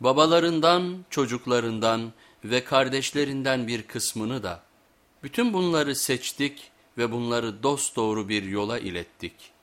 Babalarından, çocuklarından ve kardeşlerinden bir kısmını da bütün bunları seçtik ve bunları dosdoğru bir yola ilettik.